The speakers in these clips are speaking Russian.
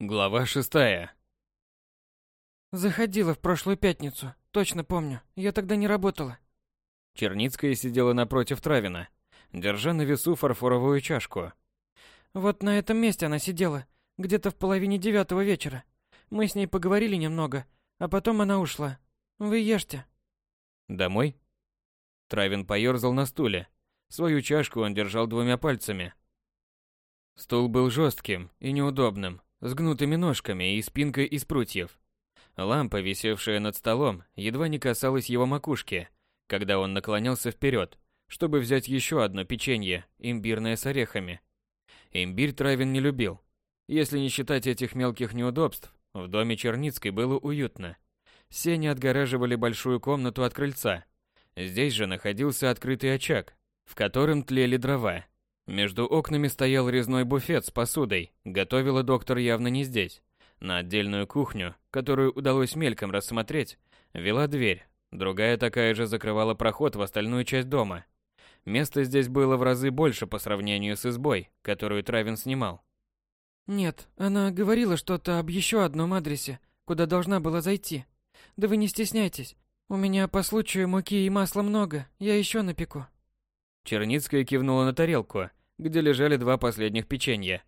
Глава шестая. Заходила в прошлую пятницу, точно помню. Я тогда не работала. Черницкая сидела напротив Травина, держа на весу фарфоровую чашку. Вот на этом месте она сидела, где-то в половине девятого вечера. Мы с ней поговорили немного, а потом она ушла. Вы ешьте. Домой? Травин поёрзал на стуле. Свою чашку он держал двумя пальцами. Стул был жестким и неудобным, с гнутыми ножками и спинкой из прутьев. Лампа, висевшая над столом, едва не касалась его макушки, когда он наклонялся вперед, чтобы взять еще одно печенье, имбирное с орехами. Имбирь Травин не любил. Если не считать этих мелких неудобств, в доме Черницкой было уютно. Сени отгораживали большую комнату от крыльца. Здесь же находился открытый очаг, в котором тлели дрова, между окнами стоял резной буфет с посудой. Готовила доктор явно не здесь. На отдельную кухню, которую удалось мельком рассмотреть, вела дверь. Другая такая же закрывала проход в остальную часть дома. Места здесь было в разы больше по сравнению с избой, которую Травин снимал. Нет, она говорила что-то об еще одном адресе, куда должна была зайти. Да вы не стесняйтесь. У меня по случаю муки и масла много, я еще напеку. Черницкая кивнула на тарелку, где лежали два последних печенья.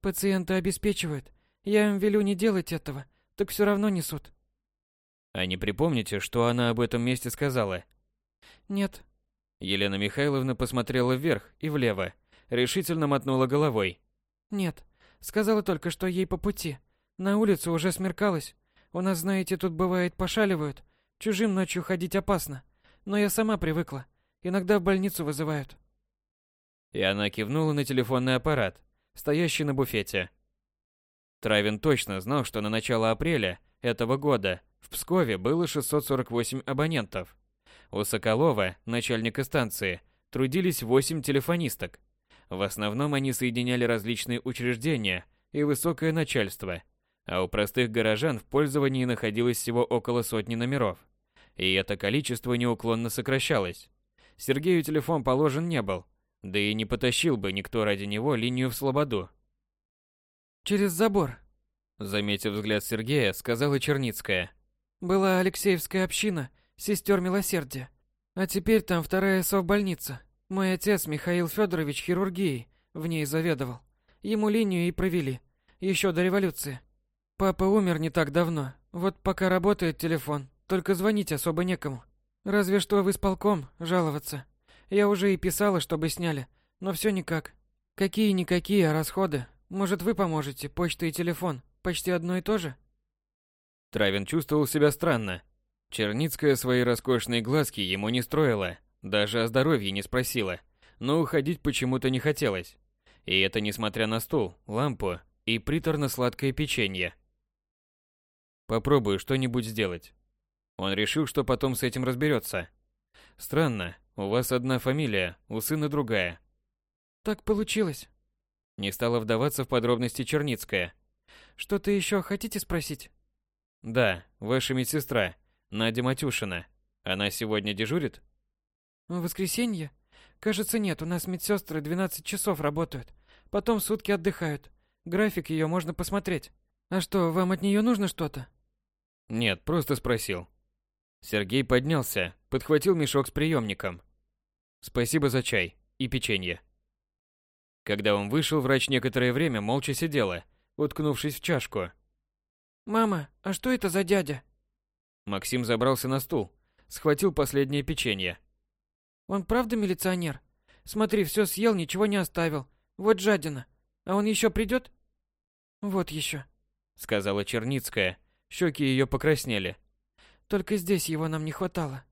Пациенты обеспечивают. Я им велю не делать этого, так все равно несут. А не припомните, что она об этом месте сказала? Нет. Елена Михайловна посмотрела вверх и влево, решительно мотнула головой. Нет. Сказала только, что ей по пути. На улице уже смеркалось. У нас, знаете, тут бывает пошаливают. Чужим ночью ходить опасно. Но я сама привыкла. Иногда в больницу вызывают. И она кивнула на телефонный аппарат, стоящий на буфете. Травин точно знал, что на начало апреля этого года в Пскове было 648 абонентов. У Соколова, начальника станции, трудились 8 телефонисток. В основном они соединяли различные учреждения и высокое начальство, а у простых горожан в пользовании находилось всего около сотни номеров. И это количество неуклонно сокращалось. Сергею телефон положен не был, да и не потащил бы никто ради него линию в слободу. «Через забор», — заметив взгляд Сергея, сказала Черницкая. «Была Алексеевская община, сестер милосердия. А теперь там вторая совбольница. Мой отец, Михаил Федорович, хирургией в ней заведовал. Ему линию и провели. Еще до революции. Папа умер не так давно. Вот пока работает телефон, только звонить особо некому. Разве что в исполком жаловаться. Я уже и писала, чтобы сняли, но все никак. Какие-никакие, расходы. Может, вы поможете, почта и телефон. Почти одно и то же? Травин чувствовал себя странно. Черницкая свои роскошные глазки ему не строила, даже о здоровье не спросила, но уходить почему-то не хотелось. И это несмотря на стул, лампу и приторно-сладкое печенье. Попробую что-нибудь сделать. Он решил, что потом с этим разберется. Странно, у вас одна фамилия, у сына другая. Так получилось. Не стала вдаваться в подробности Черницкая. Что-то еще хотите спросить? Да, ваша медсестра, Надя Матюшина. Она сегодня дежурит? В воскресенье? Кажется, нет, у нас медсестры 12 часов работают. Потом сутки отдыхают. График ее можно посмотреть. А что, вам от нее нужно что-то? Нет, просто спросил. Сергей поднялся, подхватил мешок с приемником. Спасибо за чай и печенье. Когда он вышел, врач некоторое время молча сидела, уткнувшись в чашку. «Мама, а что это за дядя?» Максим забрался на стул, схватил последнее печенье. «Он правда милиционер? Смотри, все съел, ничего не оставил. Вот жадина. А он еще придет?» «Вот еще», — сказала Черницкая. Щеки ее покраснели. Только здесь его нам не хватало.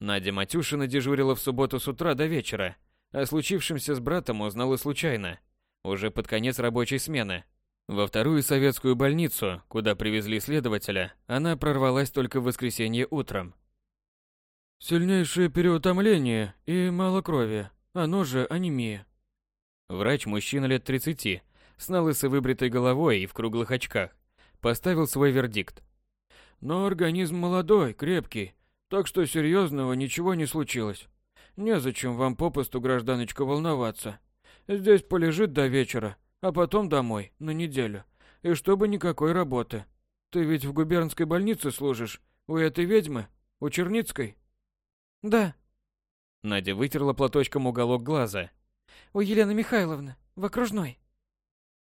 Надя Матюшина дежурила в субботу с утра до вечера. О случившемся с братом узнала случайно, уже под конец рабочей смены. Во вторую советскую больницу, куда привезли следователя, она прорвалась только в воскресенье утром. «Сильнейшее переутомление и малокровие, оно же анемия». Врач, мужчина лет 30, с налысо выбритой головой и в круглых очках, поставил свой вердикт. Но организм молодой, крепкий, так что серьезного ничего не случилось. Незачем вам попусту, гражданочка, волноваться. Здесь полежит до вечера, а потом домой, на неделю. И чтобы никакой работы. Ты ведь в губернской больнице служишь? У этой ведьмы? У Черницкой? Да. Надя вытерла платочком уголок глаза. У Елены Михайловны, в окружной.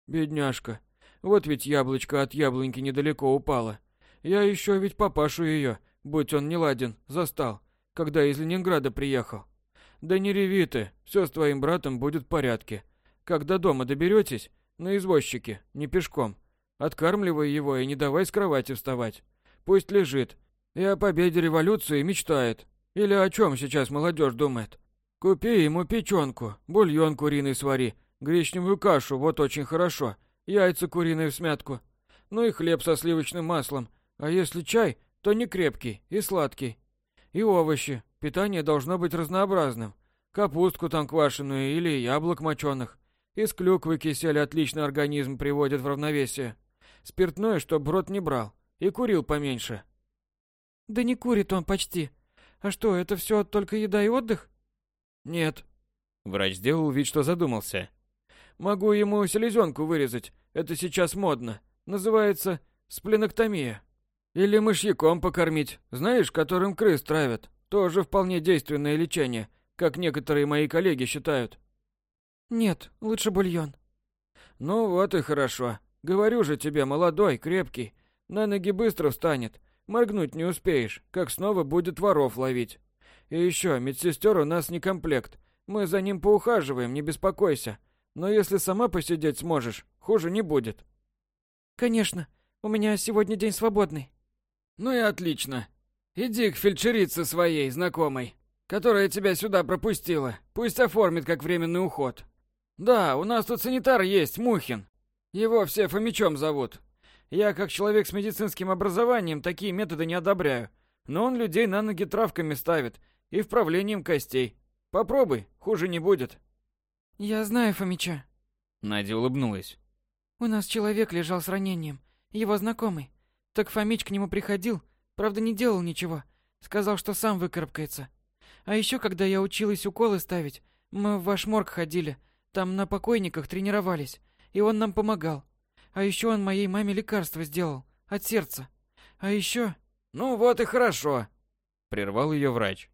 Бедняжка. Вот ведь яблочко от яблоньки недалеко упало. Я еще ведь папашу ее, будь он не ладен, застал, когда из Ленинграда приехал. Да не реви ты, все с твоим братом будет в порядке. Когда дома доберетесь, на извозчике, не пешком, откармливай его и не давай с кровати вставать. Пусть лежит. И о победе революции мечтает. Или о чем сейчас молодежь думает. Купи ему печенку, бульон куриный свари, гречневую кашу, вот очень хорошо, яйца куриные в смятку. Ну и хлеб со сливочным маслом. А если чай, то не крепкий и сладкий. И овощи. Питание должно быть разнообразным. Капустку там квашеную или яблок моченых. Из клюквы кисель отлично организм приводит в равновесие. Спиртное, чтоб рот не брал. И курил поменьше. Да не курит он почти. А что, это все только еда и отдых? Нет. Врач сделал вид, что задумался. Могу ему селезенку вырезать. Это сейчас модно. Называется спленоктомия. Или мышьяком покормить, знаешь, которым крыс травят. Тоже вполне действенное лечение, как некоторые мои коллеги считают. Нет, лучше бульон. Ну вот и хорошо. Говорю же тебе, молодой, крепкий. На ноги быстро встанет. Моргнуть не успеешь, как снова будет воров ловить. И еще, медсестер у нас не комплект. Мы за ним поухаживаем, не беспокойся. Но если сама посидеть сможешь, хуже не будет. Конечно. У меня сегодня день свободный. Ну и отлично. Иди к фельдшерице своей, знакомой, которая тебя сюда пропустила. Пусть оформит как временный уход. Да, у нас тут санитар есть, Мухин. Его все Фомичом зовут. Я, как человек с медицинским образованием, такие методы не одобряю. Но он людей на ноги травками ставит и вправлением костей. Попробуй, хуже не будет. Я знаю Фомича. Надя улыбнулась. У нас человек лежал с ранением, его знакомый. Так Фомич к нему приходил, Правда, не делал ничего. Сказал, что сам выкарабкается. А еще, когда я училась уколы ставить, мы в ваш морг ходили. Там на покойниках тренировались. И он нам помогал. А еще он моей маме лекарство сделал. От сердца. А еще... Ну вот и хорошо. Прервал ее врач.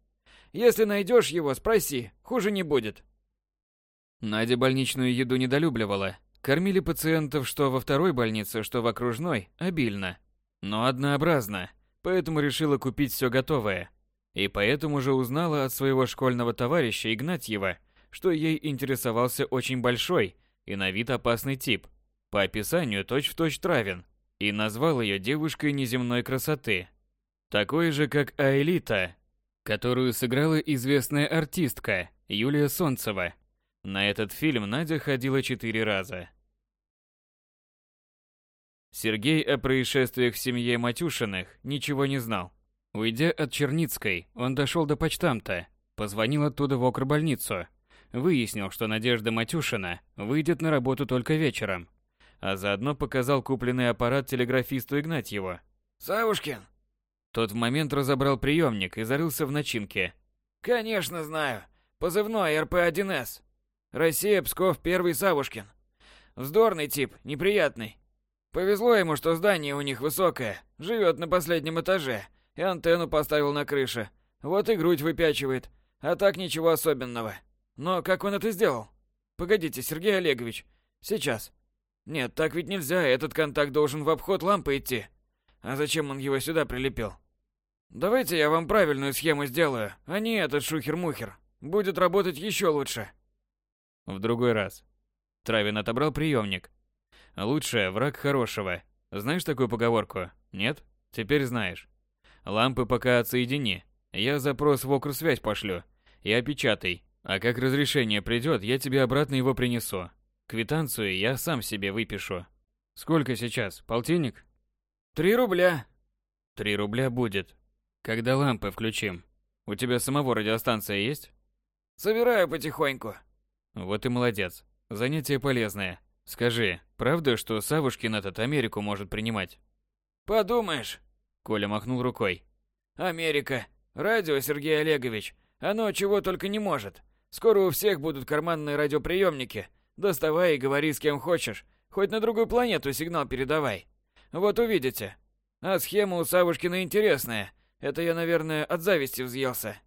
Если найдешь его, спроси. Хуже не будет. Надя больничную еду недолюбливала. Кормили пациентов что во второй больнице, что в окружной, обильно. Но однообразно поэтому решила купить все готовое. И поэтому же узнала от своего школьного товарища Игнатьева, что ей интересовался очень большой и на вид опасный тип, по описанию точь-в-точь травен, и назвал ее девушкой неземной красоты. Такой же, как Аэлита, которую сыграла известная артистка Юлия Солнцева. На этот фильм Надя ходила четыре раза. Сергей о происшествиях в семье Матюшиных ничего не знал. Уйдя от Черницкой, он дошел до почтамта, позвонил оттуда в окрбольницу, выяснил, что Надежда Матюшина выйдет на работу только вечером, а заодно показал купленный аппарат телеграфисту Игнатьеву. «Савушкин!» Тот в момент разобрал приемник и зарылся в начинке. «Конечно знаю. Позывной РП-1С. Россия, Псков, первый Савушкин. Вздорный тип, неприятный. Повезло ему, что здание у них высокое, живет на последнем этаже, и антенну поставил на крыше. Вот и грудь выпячивает, а так ничего особенного. Но как он это сделал? Погодите, Сергей Олегович, сейчас. Нет, так ведь нельзя, этот контакт должен в обход лампы идти. А зачем он его сюда прилепил? Давайте я вам правильную схему сделаю, а не этот шухер-мухер. Будет работать еще лучше. В другой раз. Травин отобрал приемник, Лучшее враг хорошего. Знаешь такую поговорку? Нет? Теперь знаешь. Лампы пока отсоедини. Я запрос в окрсвязь пошлю. И опечатай. А как разрешение придет, я тебе обратно его принесу. Квитанцию я сам себе выпишу. Сколько сейчас? Полтинник? Три рубля. Три рубля будет. Когда лампы включим? У тебя самого радиостанция есть? Собираю потихоньку. Вот и молодец. Занятие полезное. Скажи, правда, что Савушкин этот Америку может принимать? Подумаешь. Коля махнул рукой. Америка. Радио, Сергей Олегович. Оно чего только не может. Скоро у всех будут карманные радиоприемники. Доставай и говори с кем хочешь. Хоть на другую планету сигнал передавай. Вот увидите. А схема у Савушкина интересная. Это я, наверное, от зависти взъелся.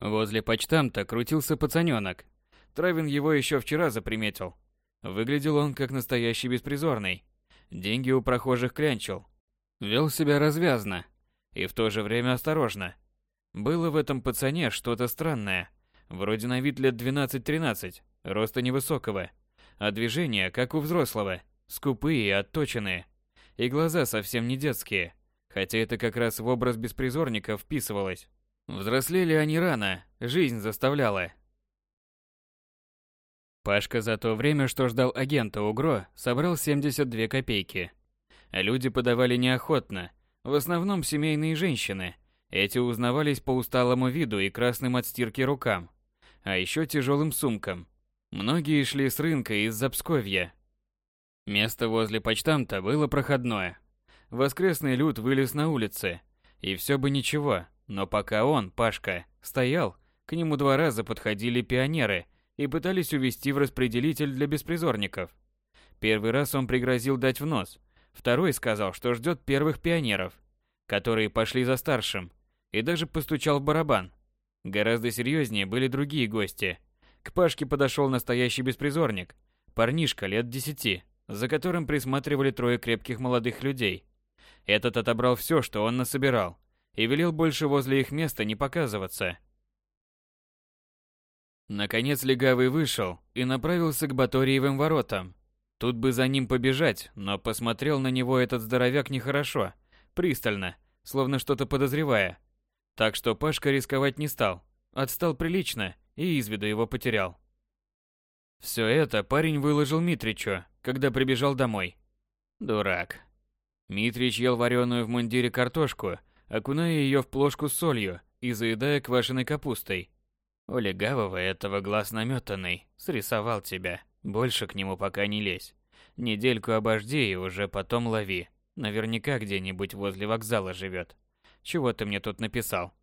Возле почтамта крутился пацанёнок. Травин его еще вчера заприметил. Выглядел он как настоящий беспризорный. Деньги у прохожих клянчил. Вел себя развязно и в то же время осторожно. Было в этом пацане что-то странное. Вроде на вид лет 12-13, роста невысокого, а движения, как у взрослого, скупые и отточенные. И глаза совсем не детские, хотя это как раз в образ беспризорника вписывалось. Взрослели они рано, жизнь заставляла. Пашка за то время, что ждал агента УГРО, собрал 72 копейки. Люди подавали неохотно, в основном семейные женщины. Эти узнавались по усталому виду и красным от стирки рукам, а еще тяжелым сумкам. Многие шли с рынка из-за Псковья. Место возле почтамта было проходное. Воскресный люд вылез на улице, и все бы ничего, но пока он, Пашка, стоял, к нему два раза подходили пионеры и пытались увести в распределитель для беспризорников. Первый раз он пригрозил дать в нос, второй сказал, что ждет первых пионеров, которые пошли за старшим, и даже постучал в барабан. Гораздо серьезнее были другие гости. К Пашке подошел настоящий беспризорник, парнишка лет десяти, за которым присматривали трое крепких молодых людей. Этот отобрал все, что он насобирал, и велел больше возле их места не показываться. Наконец легавый вышел и направился к Баториевым воротам. Тут бы за ним побежать, но посмотрел на него этот здоровяк нехорошо, пристально, словно что-то подозревая. Так что Пашка рисковать не стал, отстал прилично и из виду его потерял. Все это парень выложил Митричу, когда прибежал домой. Дурак. Митрич ел вареную в мундире картошку, окуная ее в плошку с солью и заедая квашеной капустой. У легавого этого глаз наметанный, срисовал тебя. Больше к нему пока не лезь. Недельку обожди и уже потом лови. Наверняка где-нибудь возле вокзала живет. Чего ты мне тут написал?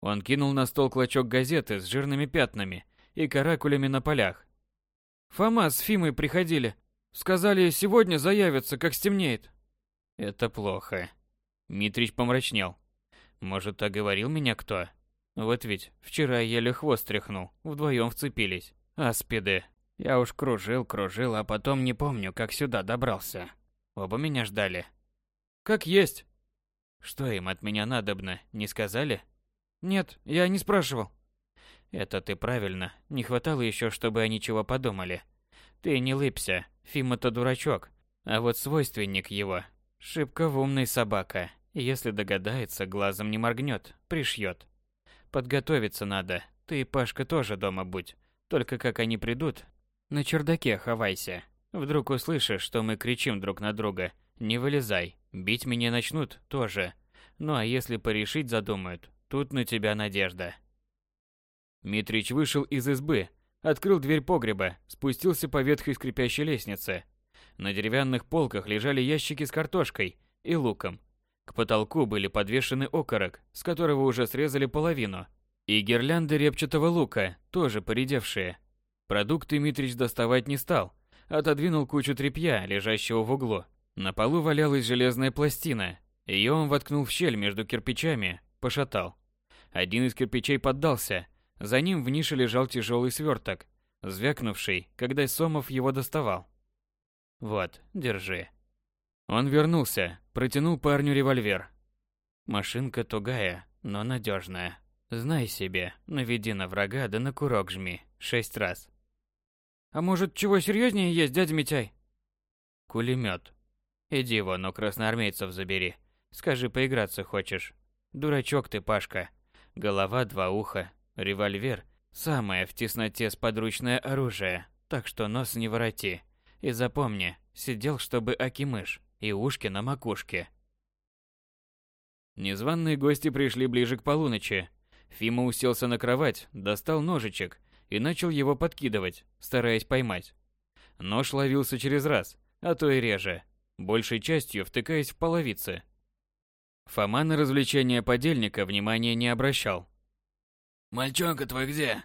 Он кинул на стол клочок газеты с жирными пятнами и каракулями на полях. Фома с Фимой приходили. Сказали, сегодня заявятся, как стемнеет. Это плохо. Митрич помрачнел. Может, оговорил меня кто? Вот ведь вчера еле хвост тряхнул, вдвоем вцепились. Аспиды. Я уж кружил, кружил, а потом не помню, как сюда добрался. Оба меня ждали. Как есть. Что им от меня надобно, не сказали? Нет, я не спрашивал. Это ты правильно. Не хватало еще, чтобы они чего подумали. Ты не лыбся. Фима-то дурачок. А вот свойственник его. Шибко в умный собака. Если догадается, глазом не моргнет, пришьет. Подготовиться надо. Ты, Пашка, тоже дома будь. Только как они придут, на чердаке ховайся. Вдруг услышишь, что мы кричим друг на друга. Не вылезай. Бить меня начнут тоже. Ну а если порешить задумают, тут на тебя надежда. Митрич вышел из избы, открыл дверь погреба, спустился по ветхой скрипящей лестнице. На деревянных полках лежали ящики с картошкой и луком. К потолку были подвешены окорок, с которого уже срезали половину, и гирлянды репчатого лука, тоже поредевшие. Продукты Митрич доставать не стал, отодвинул кучу тряпья, лежащего в углу. На полу валялась железная пластина. Ее он воткнул в щель между кирпичами, пошатал. Один из кирпичей поддался. За ним в нише лежал тяжелый сверток, звякнувший, когда Сомов его доставал. «Вот, держи». Он вернулся, протянул парню револьвер. Машинка тугая, но надежная. Знай себе, наведи на врага да на курок жми. Шесть раз. А может, чего серьезнее есть, дядя Митяй? Кулемет. Иди вон у красноармейцев забери. Скажи, поиграться хочешь. Дурачок ты, Пашка. Голова, два уха, револьвер. Самое в тесноте сподручное оружие. Так что нос не вороти. И запомни, сидел, чтобы акимыш, и ушки на макушке. Незваные гости пришли ближе к полуночи. Фима уселся на кровать, достал ножичек и начал его подкидывать, стараясь поймать. Нож ловился через раз, а то и реже, большей частью втыкаясь в половицы. Фома на развлечение подельника внимания не обращал. «Мальчонка твой где?»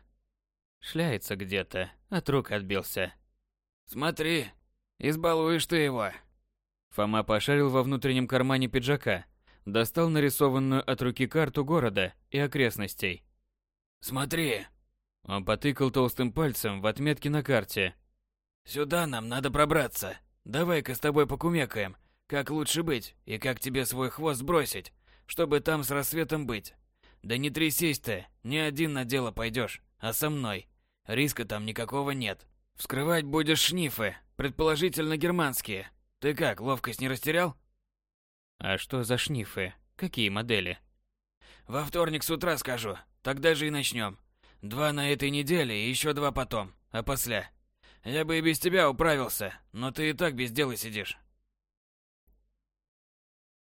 Шляется где-то, От рук отбился. Смотри, избалуешь ты его. Фома пошарил во внутреннем кармане пиджака, достал нарисованную от руки карту города и окрестностей. Смотри. Он потыкал толстым пальцем в отметки на карте. Сюда нам надо пробраться. Давай-ка с тобой покумекаем, как лучше быть и как тебе свой хвост бросить, чтобы там с рассветом быть. Да не трясись ты, не один на дело пойдешь, а со мной. Риска там никакого нет. Вскрывать будешь шнифы, предположительно германские. Ты как, ловкость не растерял? А что за шнифы? Какие модели? Во вторник с утра скажу. Тогда же и начнем. Два на этой неделе и еще два потом. А после. Я бы и без тебя управился, но ты и так без дела сидишь.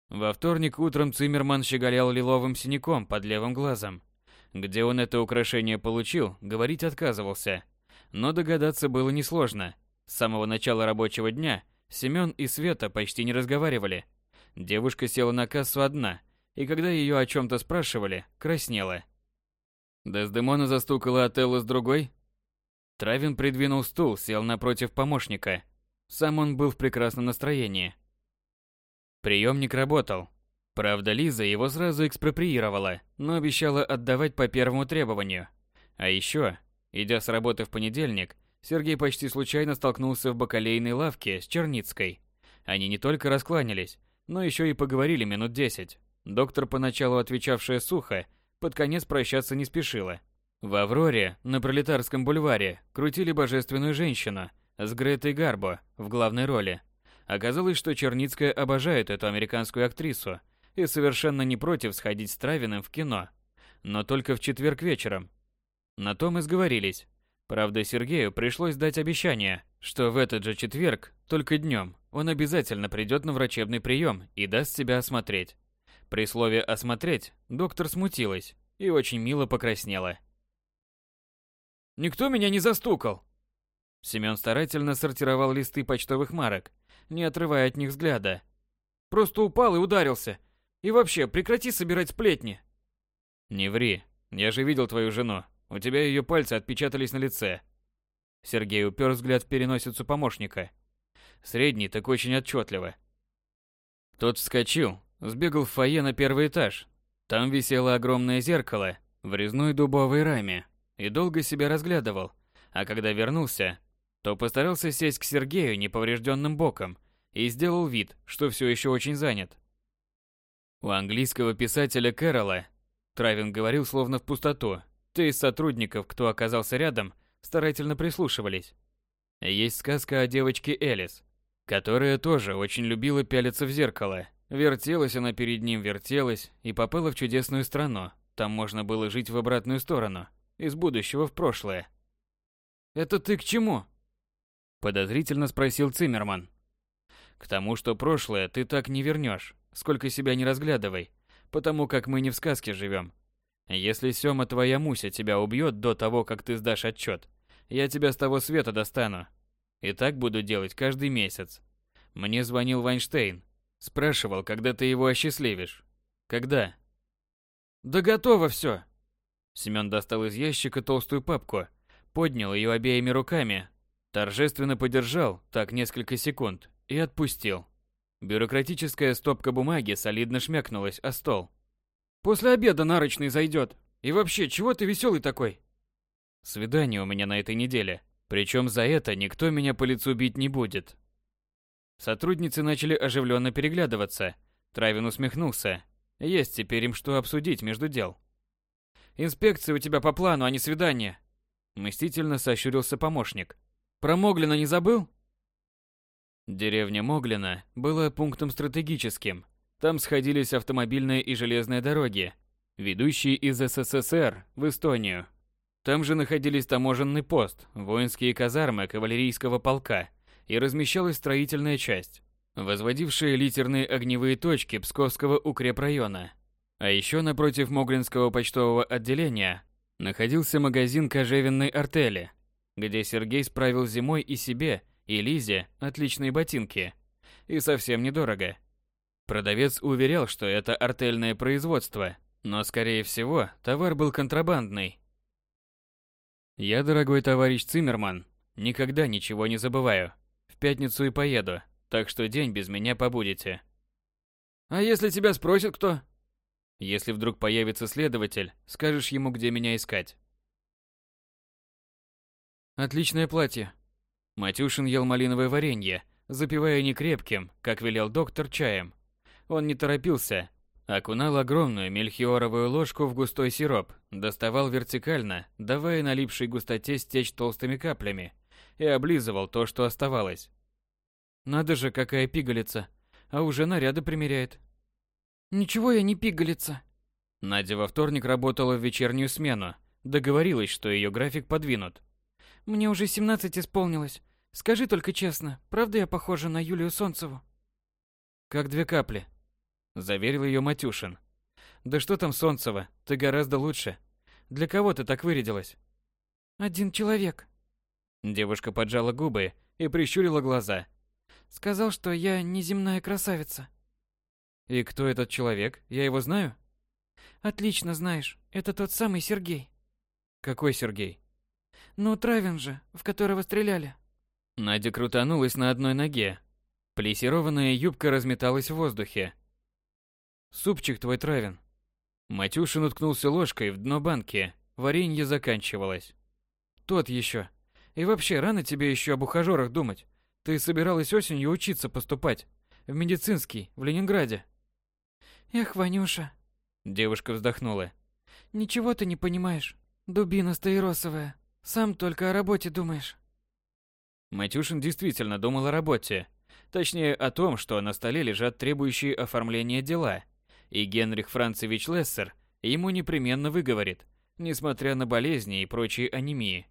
Во вторник утром Циммерман щеголял лиловым синяком под левым глазом. Где он это украшение получил, говорить отказывался. Но догадаться было несложно. С самого начала рабочего дня Семён и Света почти не разговаривали. Девушка села на кассу одна, и когда ее о чем-то спрашивали, краснела. Дездемона застукала Отелло с другой? Травин придвинул стул, сел напротив помощника. Сам он был в прекрасном настроении. Приемник работал. Правда, Лиза его сразу экспроприировала, но обещала отдавать по первому требованию. А еще, идя с работы в понедельник, Сергей почти случайно столкнулся в бакалейной лавке с Черницкой. Они не только раскланялись, но еще и поговорили минут десять. Доктор, поначалу отвечавшая сухо, под конец прощаться не спешила. В «Авроре» на Пролетарском бульваре крутили божественную женщину с Гретой Гарбо в главной роли. Оказалось, что Черницкая обожает эту американскую актрису и совершенно не против сходить с Травиным в кино. Но только в четверг вечером. На том и сговорились. Правда, Сергею пришлось дать обещание, что в этот же четверг, только днем, он обязательно придет на врачебный прием и даст себя осмотреть. При слове «осмотреть» доктор смутилась и очень мило покраснела. «Никто меня не застукал!» Семён старательно сортировал листы почтовых марок, не отрывая от них взгляда. «Просто упал и ударился. И вообще, прекрати собирать сплетни!» «Не ври, я же видел твою жену. У тебя ее пальцы отпечатались на лице. Сергей упер взгляд в переносицу помощника. Средний так очень отчетливо. Тот вскочил, сбегал в фойе на первый этаж. Там висело огромное зеркало в резной дубовой раме и долго себя разглядывал. А когда вернулся, то постарался сесть к Сергею неповрежденным боком и сделал вид, что все еще очень занят. У английского писателя Кэрола Травин говорил словно в пустоту, те из сотрудников, кто оказался рядом, старательно прислушивались. Есть сказка о девочке Элис, которая тоже очень любила пялиться в зеркало. Вертелась она перед ним, вертелась и попала в чудесную страну. Там можно было жить в обратную сторону, из будущего в прошлое. «Это ты к чему?» Подозрительно спросил Циммерман. «К тому, что прошлое ты так не вернешь, сколько себя не разглядывай, потому как мы не в сказке живем, если Сёма твоя Муся тебя убьет до того, как ты сдашь отчет, я тебя с того света достану. И так буду делать каждый месяц. Мне звонил Вайнштейн. Спрашивал, когда ты его осчастливишь. Когда? Да готово все. Семён достал из ящика толстую папку, поднял ее обеими руками, торжественно подержал так несколько секунд и отпустил. Бюрократическая стопка бумаги солидно шмякнулась о стол. После обеда нарочный зайдет. И вообще, чего ты веселый такой? Свидание у меня на этой неделе. Причем за это никто меня по лицу бить не будет. Сотрудницы начали оживленно переглядываться. Травин усмехнулся. Есть теперь им что обсудить между дел. Инспекция у тебя по плану, а не свидание. Мстительно сощурился помощник. Про Моглина не забыл? Деревня Моглина была пунктом стратегическим, там сходились автомобильные и железные дороги, ведущие из СССР в Эстонию. Там же находились таможенный пост, воинские казармы кавалерийского полка и размещалась строительная часть, возводившая литерные огневые точки Псковского укрепрайона. А еще напротив Моглинского почтового отделения находился магазин кожевенной артели, где Сергей справил зимой и себе, и Лизе отличные ботинки. И совсем недорого – Продавец уверял, что это артельное производство, но, скорее всего, товар был контрабандный. Я, дорогой товарищ Циммерман, Никогда ничего не забываю. В пятницу и поеду, так что день без меня побудете. А если тебя спросит кто? Если вдруг появится следователь, скажешь ему, где меня искать. Отличное платье. Матюшин ел малиновое варенье, запивая не крепким, как велел доктор, чаем. Он не торопился, окунал огромную мельхиоровую ложку в густой сироп, доставал вертикально, давая налипшей густоте стечь толстыми каплями, и облизывал то, что оставалось. Надо же, какая пигалица, а уже наряды примеряет. Ничего я не пигалица. Надя во вторник работала в вечернюю смену, договорилась, что ее график подвинут. Мне уже 17 исполнилось. Скажи только честно, правда я похожа на Юлию Солнцеву? Как две капли, заверил ее Матюшин. Да что там Солнцева, ты гораздо лучше. Для кого ты так вырядилась? Один человек. Девушка поджала губы и прищурила глаза. Сказал, что я неземная красавица. И кто этот человек? Я его знаю? Отлично знаешь. Это тот самый Сергей. Какой Сергей? Ну, Травин же, в которого стреляли. Надя крутанулась на одной ноге. Плесированная юбка разметалась в воздухе. Супчик твой Травин. Матюшин уткнулся ложкой в дно банки. Варенье заканчивалось. Тот еще. И вообще, рано тебе еще об ухажерах думать. Ты собиралась осенью учиться поступать. В медицинский, в Ленинграде. Эх, Ванюша. Девушка вздохнула. Ничего ты не понимаешь. Дубина стаиросовая. Сам только о работе думаешь. Матюшин действительно думал о работе. Точнее, о том, что на столе лежат требующие оформления дела. И Генрих Францевич Лессер ему непременно выговорит, несмотря на болезни и прочие анемии.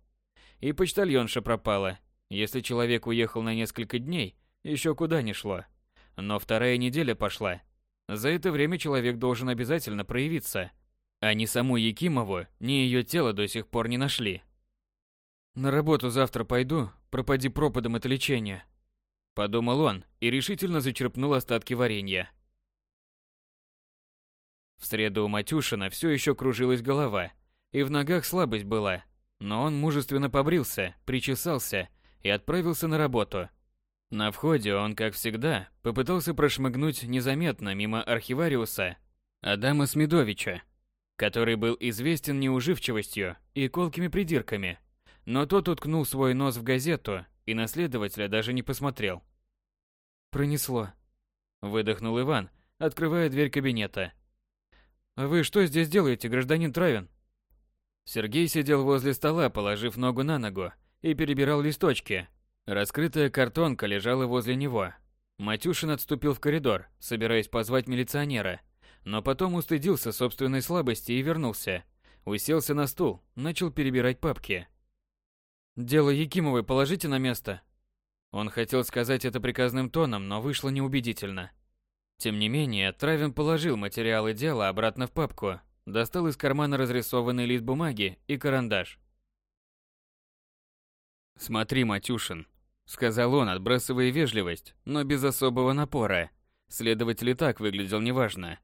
И почтальонша пропала. Если человек уехал на несколько дней, еще куда не шло. Но вторая неделя пошла. За это время человек должен обязательно проявиться. А ни саму Якимову, ни ее тело до сих пор не нашли. На работу завтра пойду, пропади пропадом это лечение. Подумал он и решительно зачерпнул остатки варенья. Среду у Матюшина все еще кружилась голова, и в ногах слабость была, но он мужественно побрился, причесался и отправился на работу. На входе он, как всегда, попытался прошмыгнуть незаметно мимо архивариуса Адама Смедовича, который был известен неуживчивостью и колкими придирками, но тот уткнул свой нос в газету и на следователя даже не посмотрел. «Пронесло», — выдохнул Иван, открывая дверь кабинета. «А вы что здесь делаете, гражданин Травин?» Сергей сидел возле стола, положив ногу на ногу, и перебирал листочки, Раскрытая картонка лежала возле него. Матюшин отступил в коридор, собираясь позвать милиционера, но потом устыдился собственной слабости и вернулся. Уселся на стул, начал перебирать папки. «Дело Якимовой положите на место». Он хотел сказать это приказным тоном, но вышло неубедительно. Тем не менее, Травин положил материалы дела обратно в папку, достал из кармана разрисованный лист бумаги и карандаш. «Смотри, Матюшин, сказал он, отбрасывая вежливость, но без особого напора. Следователь и так выглядел неважно.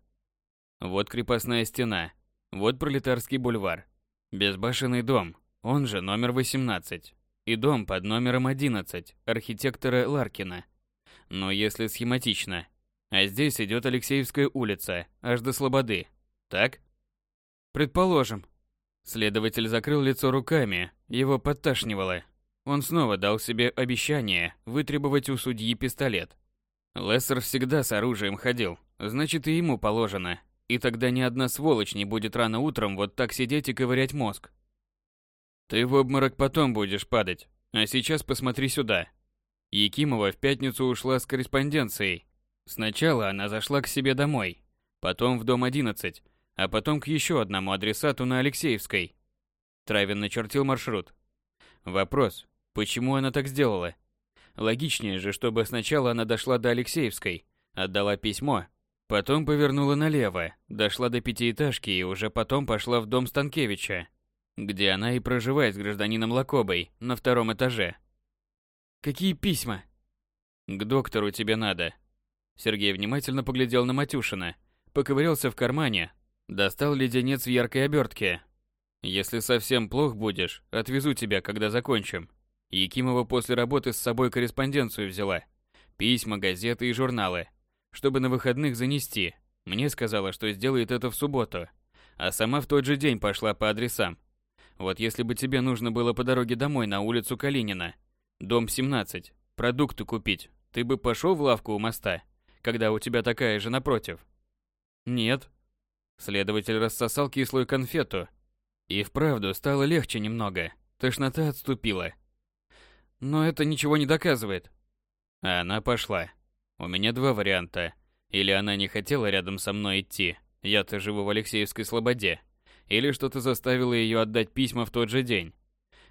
Вот крепостная стена, вот пролетарский бульвар, безбашенный дом, он же номер 18, и дом под номером 11 архитектора Ларкина. Но если схематично. А здесь идет Алексеевская улица, аж до Слободы. Так? Предположим. Следователь закрыл лицо руками, его подташнивало. Он снова дал себе обещание вытребовать у судьи пистолет. Лессер всегда с оружием ходил, значит и ему положено. И тогда ни одна сволочь не будет рано утром вот так сидеть и ковырять мозг. Ты в обморок потом будешь падать, а сейчас посмотри сюда. Якимова в пятницу ушла с корреспонденцией. Сначала она зашла к себе домой, потом в дом 11, а потом к еще одному адресату на Алексеевской. Травин начертил маршрут. Вопрос, Почему она так сделала? Логичнее же, чтобы сначала она дошла до Алексеевской, отдала письмо, потом повернула налево, дошла до пятиэтажки и уже потом пошла в дом Станкевича, где она и проживает с гражданином Лакобой на втором этаже. Какие письма? К доктору тебе надо. Сергей внимательно поглядел на Матюшина, поковырялся в кармане, достал леденец в яркой обертке. Если совсем плох будешь, отвезу тебя, когда закончим. Якимова после работы с собой корреспонденцию взяла. Письма, газеты и журналы. Чтобы на выходных занести. Мне сказала, что сделает это в субботу. А сама в тот же день пошла по адресам. Вот если бы тебе нужно было по дороге домой на улицу Калинина, дом 17, продукты купить, ты бы пошел в лавку у моста, когда у тебя такая же напротив? Нет. Следователь рассосал кислую конфету. И вправду стало легче немного. Тошнота отступила. Но это ничего не доказывает. А она пошла. У меня два варианта. Или она не хотела рядом со мной идти, я-то живу в Алексеевской Слободе, или что-то заставило ее отдать письма в тот же день.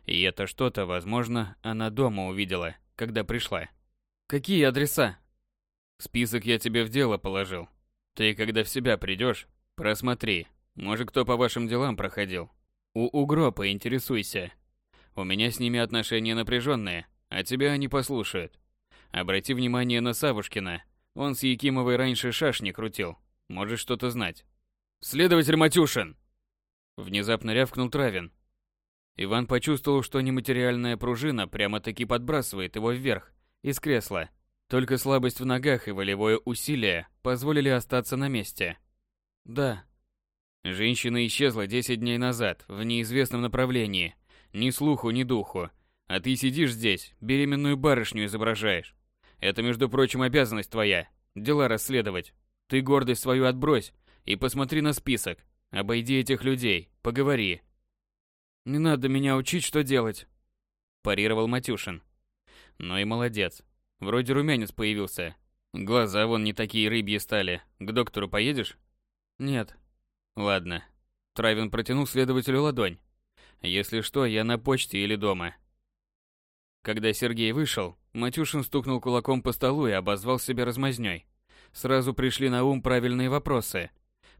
И это что-то, возможно, она дома увидела, когда пришла. Какие адреса? Список я тебе в дело положил. Ты, когда в себя придешь, просмотри. Может, кто по вашим делам проходил. У Угро поинтересуйся. У меня с ними отношения напряженные, а тебя они послушают. Обрати внимание на Савушкина. Он с Якимовой раньше шашни крутил. Может что-то знать. Следователь Матюшин! Внезапно рявкнул Травин. Иван почувствовал, что нематериальная пружина прямо-таки подбрасывает его вверх, из кресла. Только слабость в ногах и волевое усилие позволили остаться на месте. Да. Женщина исчезла 10 дней назад, в неизвестном направлении. Ни слуху, ни духу. А ты сидишь здесь, беременную барышню изображаешь. Это, между прочим, обязанность твоя. Дела расследовать. Ты гордость свою отбрось и посмотри на список. Обойди этих людей, поговори. Не надо меня учить, что делать, парировал Матюшин. Ну и молодец. Вроде румянец появился. Глаза вон не такие рыбьи стали. К доктору поедешь? Нет. Ладно. Травин протянул следователю ладонь. Если что, я на почте или дома. Когда Сергей вышел, Матюшин стукнул кулаком по столу и обозвал себя размазнёй. Сразу пришли на ум правильные вопросы.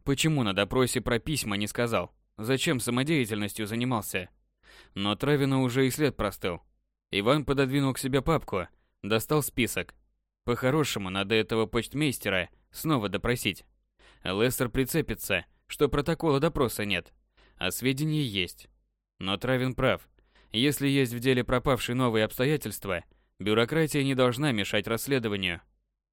Почему на допросе про письма не сказал? Зачем самодеятельностью занимался? Но Травину уже и след простыл. Иван пододвинул к себе папку, достал список. По-хорошему, надо этого почтмейстера снова допросить. Лестер прицепится, что протокола допроса нет, а сведения есть. Но Травин прав. Если есть в деле пропавшие новые обстоятельства, бюрократия не должна мешать расследованию.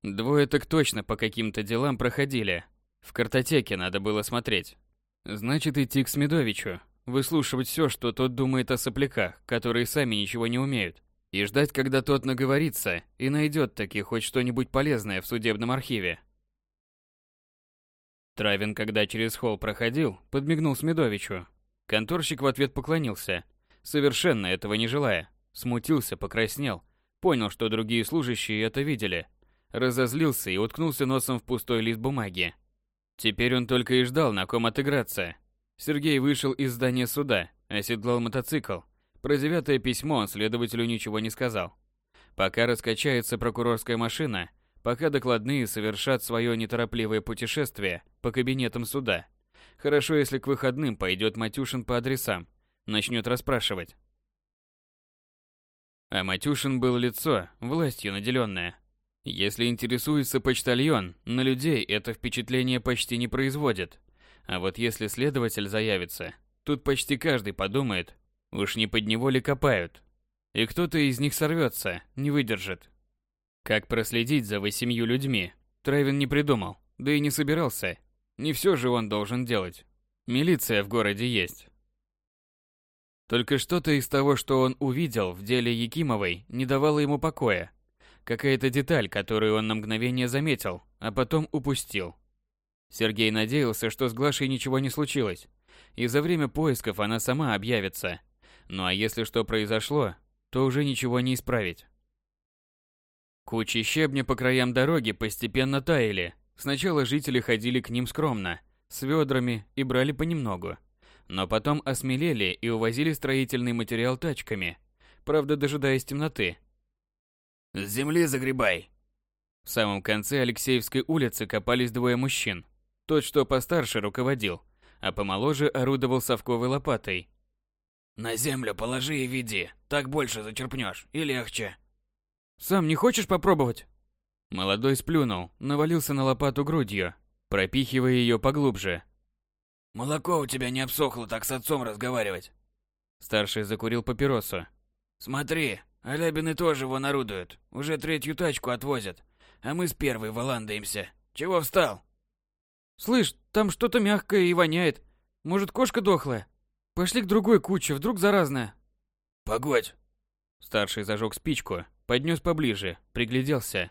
Двое так точно по каким-то делам проходили. В картотеке надо было смотреть. Значит, идти к Смедовичу, выслушивать все, что тот думает о сопляках, которые сами ничего не умеют, и ждать, когда тот наговорится и найдет таки хоть что-нибудь полезное в судебном архиве. Травин, когда через холл проходил, подмигнул Смедовичу. Конторщик в ответ поклонился, совершенно этого не желая. Смутился, покраснел, понял, что другие служащие это видели. Разозлился и уткнулся носом в пустой лист бумаги. Теперь он только и ждал, на ком отыграться. Сергей вышел из здания суда, оседлал мотоцикл. Про девятое письмо он следователю ничего не сказал. Пока раскачается прокурорская машина, пока докладные совершат свое неторопливое путешествие по кабинетам суда. Хорошо, если к выходным пойдет Матюшин по адресам, начнет расспрашивать. А Матюшин был лицо, властью наделенное. Если интересуется почтальон, на людей это впечатление почти не производит. А вот если следователь заявится, тут почти каждый подумает, уж не под него ли копают. И кто-то из них сорвется, не выдержит. Как проследить за восемью людьми, Травин не придумал, да и не собирался. Не все же он должен делать. Милиция в городе есть. Только что-то из того, что он увидел в деле Якимовой, не давало ему покоя. Какая-то деталь, которую он на мгновение заметил, а потом упустил. Сергей надеялся, что с Глашей ничего не случилось, и за время поисков она сама объявится. Ну а если что произошло, то уже ничего не исправить. Кучи щебня по краям дороги постепенно таяли. Сначала жители ходили к ним скромно, с ведрами и брали понемногу но потом осмелели и увозили строительный материал тачками, правда дожидаясь темноты. «С земли загребай!» В самом конце Алексеевской улицы копались двое мужчин. Тот, что постарше, руководил, а помоложе орудовал совковой лопатой. «На землю положи и веди, так больше зачерпнешь и легче». «Сам не хочешь попробовать?» Молодой сплюнул, навалился на лопату грудью, пропихивая ее поглубже, Молоко у тебя не обсохло так с отцом разговаривать. Старший закурил папиросу. Смотри, Алябины тоже вон орудуют. Уже третью тачку отвозят. А мы с первой валандаемся. Чего встал? Слышь, там что-то мягкое и воняет. Может, кошка дохлая? Пошли к другой куче, вдруг заразная. Погодь. Старший зажег спичку, поднес поближе, пригляделся.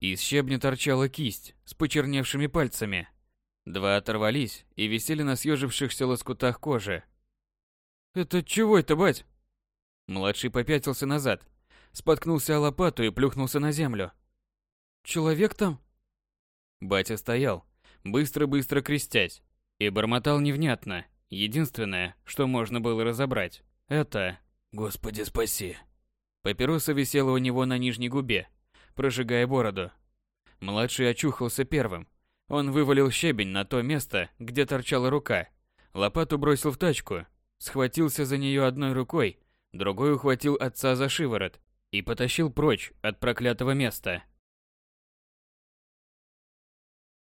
Из щебня торчала кисть с почерневшими пальцами. Два оторвались и висели на съежившихся лоскутах кожи. «Это чего это, бать?» Младший попятился назад, споткнулся о лопату и плюхнулся на землю. «Человек там?» Батя стоял, быстро-быстро крестясь, и бормотал невнятно. Единственное, что можно было разобрать, это «Господи, спаси!» Папироса висела у него на нижней губе, прожигая бороду. Младший очухался первым. Он вывалил щебень на то место, где торчала рука. Лопату бросил в тачку, схватился за нее одной рукой, другой ухватил отца за шиворот и потащил прочь от проклятого места.